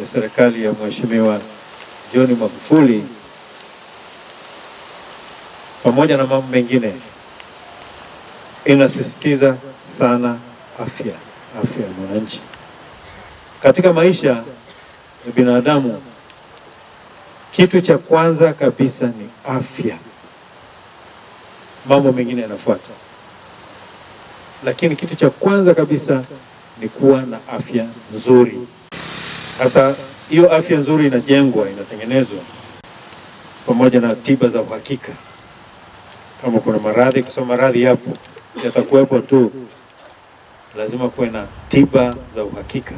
ya serikali ya Mheshimiwa John Magufuli pamoja na mambo mengine inasisitiza sana afya, afya ya mwananchi. Katika maisha ya binadamu, kitu cha kwanza kabisa ni afya, mambo mengine yanafuata, lakini kitu cha kwanza kabisa ni kuwa na afya nzuri. Sasa hiyo afya nzuri inajengwa, inatengenezwa pamoja na tiba za uhakika. Kama kuna maradhi, kwa sababu maradhi yapo, yatakuwepo tu, lazima kuwe na tiba za uhakika.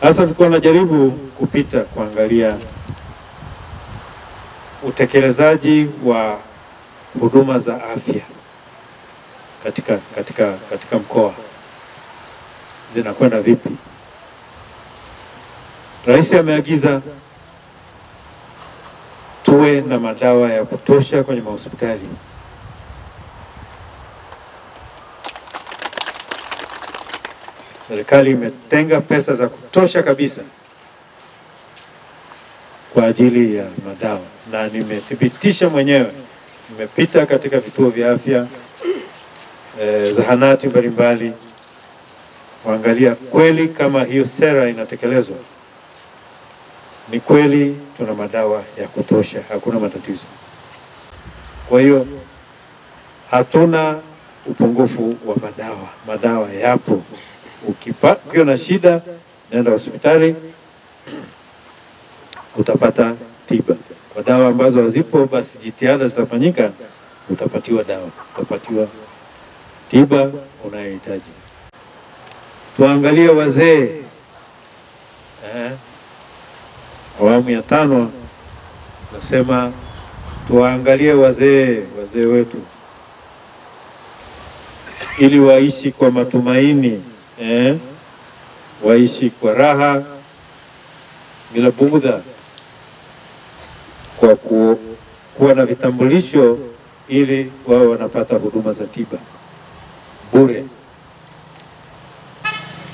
Sasa nilikuwa najaribu kupita kuangalia utekelezaji wa huduma za afya katika, katika, katika mkoa zinakwenda vipi. Rais ameagiza tuwe na madawa ya kutosha kwenye mahospitali. Serikali imetenga pesa za kutosha kabisa kwa ajili ya madawa, na nimethibitisha mwenyewe, nimepita katika vituo vya afya eh, zahanati mbalimbali kuangalia kweli kama hiyo sera inatekelezwa. Ni kweli tuna madawa ya kutosha, hakuna matatizo. Kwa hiyo hatuna upungufu wa madawa, madawa yapo. Ukipa, ukiwa na shida nenda hospitali utapata tiba. Kwa dawa ambazo hazipo, basi jitihada zitafanyika, utapatiwa dawa, utapatiwa tiba unayohitaji. Tuangalie wazee eh, awamu ya tano nasema tuwaangalie wazee, wazee wetu. Ili waishi kwa matumaini eh, waishi kwa raha bila bugudha, kwa ku, kuwa na vitambulisho ili wao wanapata huduma za tiba. Bure.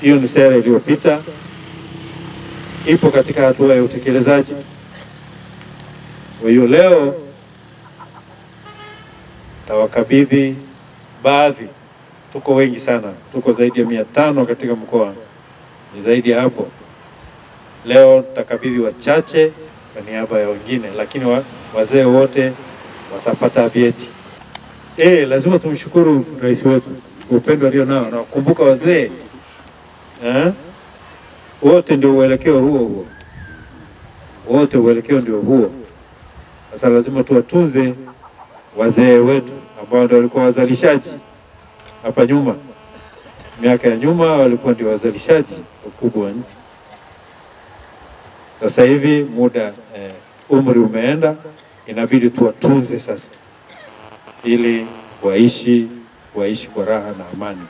Hiyo ni sera iliyopita, ipo katika hatua ya utekelezaji. Kwa hiyo leo tawakabidhi baadhi, tuko wengi sana, tuko zaidi ya mia tano katika mkoa, ni zaidi ya hapo. Leo tutakabidhi wachache kwa niaba ya wengine, lakini wa, wazee wote watapata vyeti. E, lazima tumshukuru rais wetu kwa upendo alio nao na kukumbuka wazee eh? Wote ndio uelekeo huo huo, wote uelekeo ndio huo. Sasa lazima tuwatunze wazee wetu ambao ndio walikuwa wazalishaji hapa nyuma, miaka ya nyuma walikuwa ndio wazalishaji wakubwa wa nchi. Sasa hivi muda eh, umri umeenda, inabidi tuwatunze sasa ili waishi waishi kwa raha na amani.